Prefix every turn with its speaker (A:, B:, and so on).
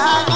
A: I